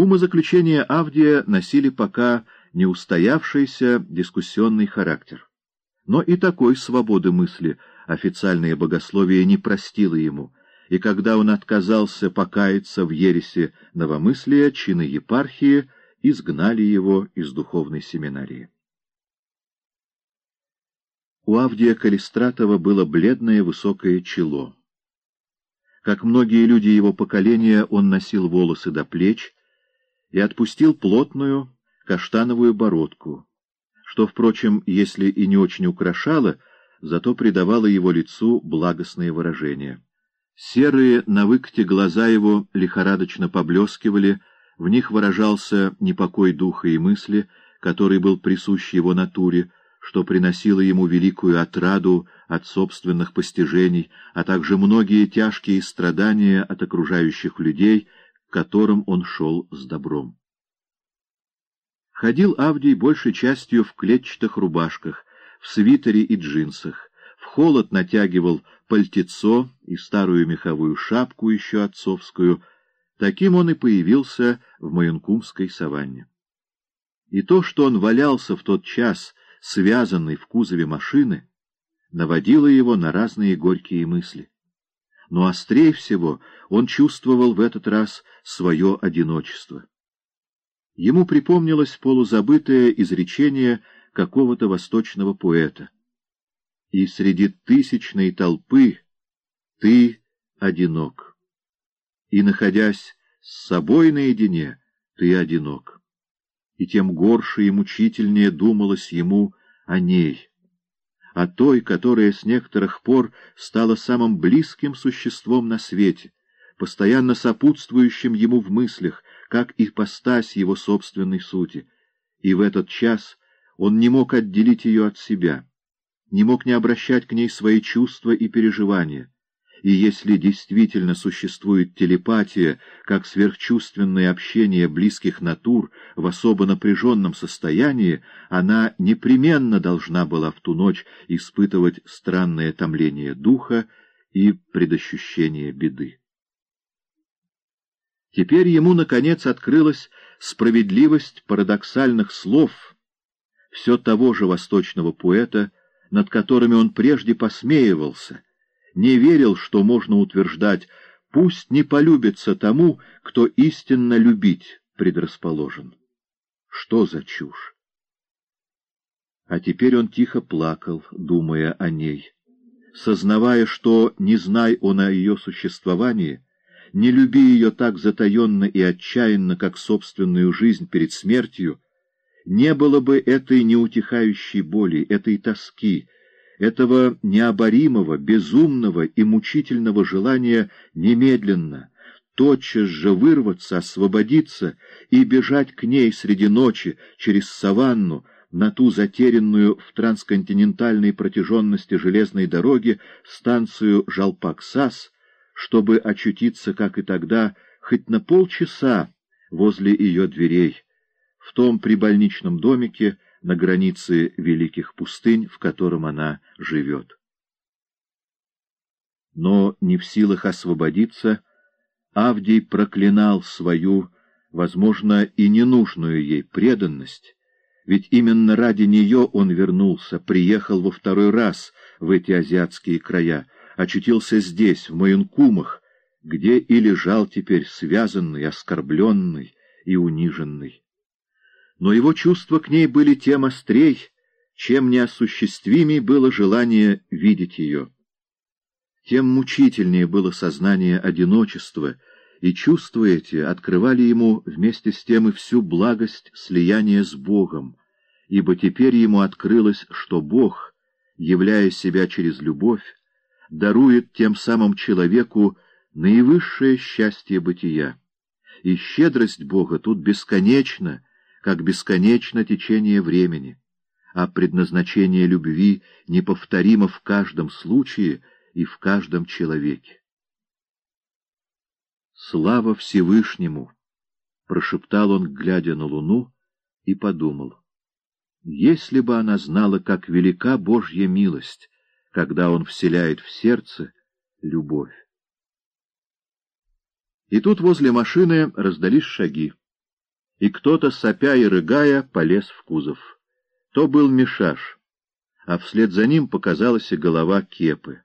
Умозаключения Авдия носили пока не устоявшийся дискуссионный характер. Но и такой свободы мысли официальное богословие не простило ему, и когда он отказался покаяться в ересе новомыслия, чины епархии изгнали его из духовной семинарии. У Авдия Калистратова было бледное высокое чело. Как многие люди его поколения, он носил волосы до плеч и отпустил плотную каштановую бородку, что, впрочем, если и не очень украшало, зато придавало его лицу благостное выражение. Серые на выкате глаза его лихорадочно поблескивали, в них выражался непокой духа и мысли, который был присущ его натуре, что приносило ему великую отраду от собственных постижений, а также многие тяжкие страдания от окружающих людей, которым он шел с добром. Ходил Авдий большей частью в клетчатых рубашках, в свитере и джинсах, в холод натягивал пальтецо и старую меховую шапку еще отцовскую. Таким он и появился в Маянкумской саванне. И то, что он валялся в тот час, связанный в кузове машины, наводило его на разные горькие мысли. Но острее всего он чувствовал в этот раз свое одиночество. Ему припомнилось полузабытое изречение какого-то восточного поэта. «И среди тысячной толпы ты одинок, и, находясь с собой наедине, ты одинок». И тем горше и мучительнее думалось ему о ней, о той, которая с некоторых пор стала самым близким существом на свете, постоянно сопутствующим ему в мыслях, как ипостась его собственной сути, и в этот час он не мог отделить ее от себя, не мог не обращать к ней свои чувства и переживания. И если действительно существует телепатия, как сверхчувственное общение близких натур в особо напряженном состоянии, она непременно должна была в ту ночь испытывать странное томление духа и предощущение беды. Теперь ему, наконец, открылась справедливость парадоксальных слов все того же восточного поэта, над которыми он прежде посмеивался, не верил, что можно утверждать «пусть не полюбится тому, кто истинно любить предрасположен». Что за чушь? А теперь он тихо плакал, думая о ней, сознавая, что, не зная он о ее существовании, не люби ее так затаенно и отчаянно, как собственную жизнь перед смертью, не было бы этой неутихающей боли, этой тоски, этого необоримого, безумного и мучительного желания немедленно, тотчас же вырваться, освободиться и бежать к ней среди ночи через саванну, на ту затерянную в трансконтинентальной протяженности железной дороги станцию Жалпаксас, чтобы очутиться, как и тогда, хоть на полчаса возле ее дверей, в том прибольничном домике на границе великих пустынь, в котором она живет. Но не в силах освободиться, Авдий проклинал свою, возможно, и ненужную ей преданность, ведь именно ради нее он вернулся, приехал во второй раз в эти азиатские края, очутился здесь, в Маюнкумах, где и лежал теперь связанный, оскорбленный и униженный. Но его чувства к ней были тем острей, чем неосуществимей было желание видеть ее. Тем мучительнее было сознание одиночества, и чувства эти открывали ему вместе с тем и всю благость слияния с Богом, ибо теперь ему открылось, что Бог, являя себя через любовь, дарует тем самым человеку наивысшее счастье бытия. И щедрость Бога тут бесконечна, как бесконечно течение времени, а предназначение любви неповторимо в каждом случае и в каждом человеке. «Слава Всевышнему!» — прошептал он, глядя на луну, и подумал. «Если бы она знала, как велика Божья милость!» когда он вселяет в сердце любовь. И тут возле машины раздались шаги. И кто-то, сопя и рыгая, полез в кузов. То был Мишаш, а вслед за ним показалась и голова Кепы.